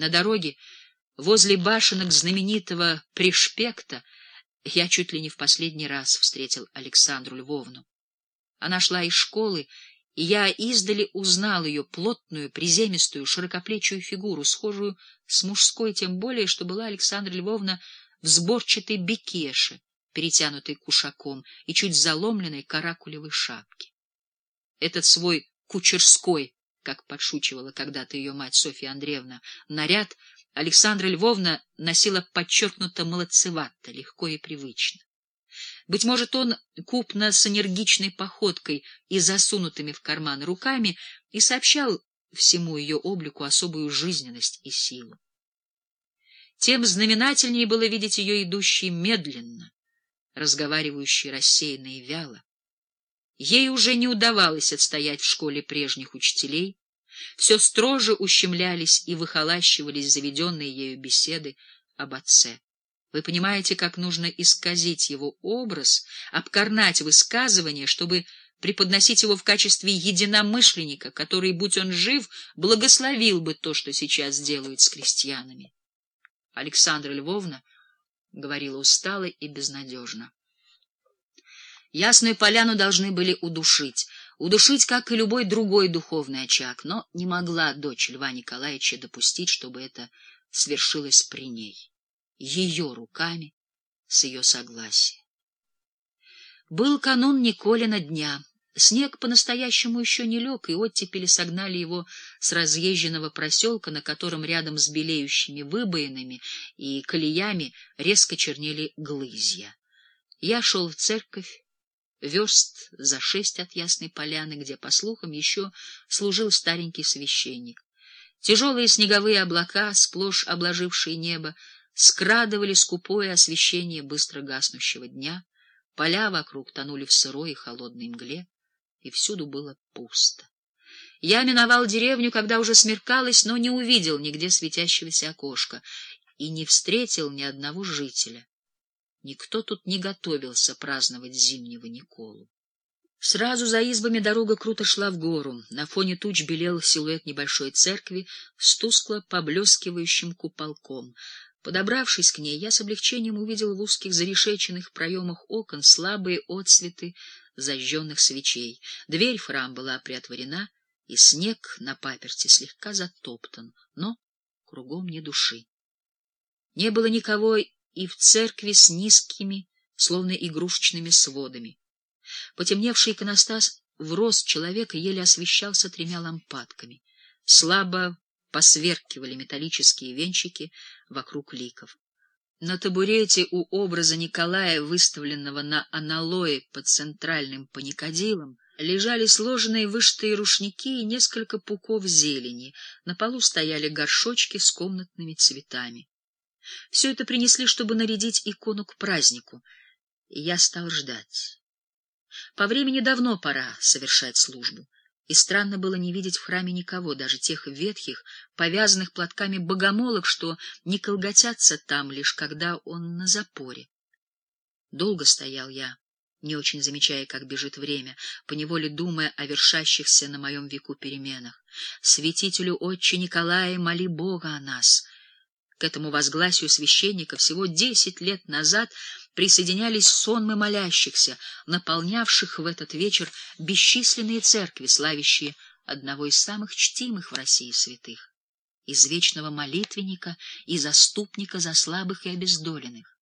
На дороге, возле башенок знаменитого Пришпекта, я чуть ли не в последний раз встретил Александру Львовну. Она шла из школы, и я издали узнал ее плотную, приземистую, широкоплечую фигуру, схожую с мужской, тем более, что была Александра Львовна в сборчатой бекеше, перетянутой кушаком и чуть заломленной каракулевой шапке. Этот свой кучерской, как подшучивала когда-то ее мать Софья Андреевна, наряд Александра Львовна носила подчеркнуто молодцевато, легко и привычно. Быть может, он, купно с энергичной походкой и засунутыми в карман руками, и сообщал всему ее облику особую жизненность и силу. Тем знаменательнее было видеть ее идущей медленно, разговаривающей рассеянно и вяло. Ей уже не удавалось отстоять в школе прежних учителей, все строже ущемлялись и выхолащивались заведенные ею беседы об отце. Вы понимаете, как нужно исказить его образ, обкорнать высказывание, чтобы преподносить его в качестве единомышленника, который, будь он жив, благословил бы то, что сейчас делают с крестьянами. Александра Львовна говорила устало и безнадежно. Ясную поляну должны были удушить, удушить, как и любой другой духовный очаг, но не могла дочь Льва Николаевича допустить, чтобы это свершилось при ней ее руками, с ее согласия. Был канун Николина дня. Снег по-настоящему еще не лег, и оттепели согнали его с разъезженного проселка, на котором рядом с белеющими выбоинами и колеями резко чернели глызья. Я шел в церковь, верст за шесть от Ясной Поляны, где, по слухам, еще служил старенький священник. Тяжелые снеговые облака, сплошь обложившие небо, скрадывали скупое освещение быстро гаснущего дня, поля вокруг тонули в сырой и холодной мгле, и всюду было пусто. Я миновал деревню, когда уже смеркалось, но не увидел нигде светящегося окошка и не встретил ни одного жителя. Никто тут не готовился праздновать зимнего Николу. Сразу за избами дорога круто шла в гору. На фоне туч белел силуэт небольшой церкви с тускло поблескивающим куполком. Подобравшись к ней, я с облегчением увидел в узких зарешеченных проемах окон слабые отсветы зажженных свечей. Дверь в храм была приотворена, и снег на паперти слегка затоптан, но кругом не души. Не было никого и в церкви с низкими, словно игрушечными сводами. Потемневший иконостас в рост человека еле освещался тремя лампадками. Слабо посверкивали металлические венчики вокруг ликов. На табурете у образа Николая, выставленного на аналое под центральным паникадилом, лежали сложенные вышитые рушники и несколько пуков зелени. На полу стояли горшочки с комнатными цветами. Все это принесли, чтобы нарядить икону к празднику, и я стал ждать. По времени давно пора совершать службу и странно было не видеть в храме никого, даже тех ветхих, повязанных платками богомолок, что не колготятся там, лишь когда он на запоре. Долго стоял я, не очень замечая, как бежит время, поневоле думая о вершащихся на моем веку переменах. «Святителю Отче Николая, моли Бога о нас!» К этому возгласию священника всего десять лет назад присоединялись сонмы молящихся, наполнявших в этот вечер бесчисленные церкви, славящие одного из самых чтимых в России святых, извечного молитвенника и заступника за слабых и обездоленных.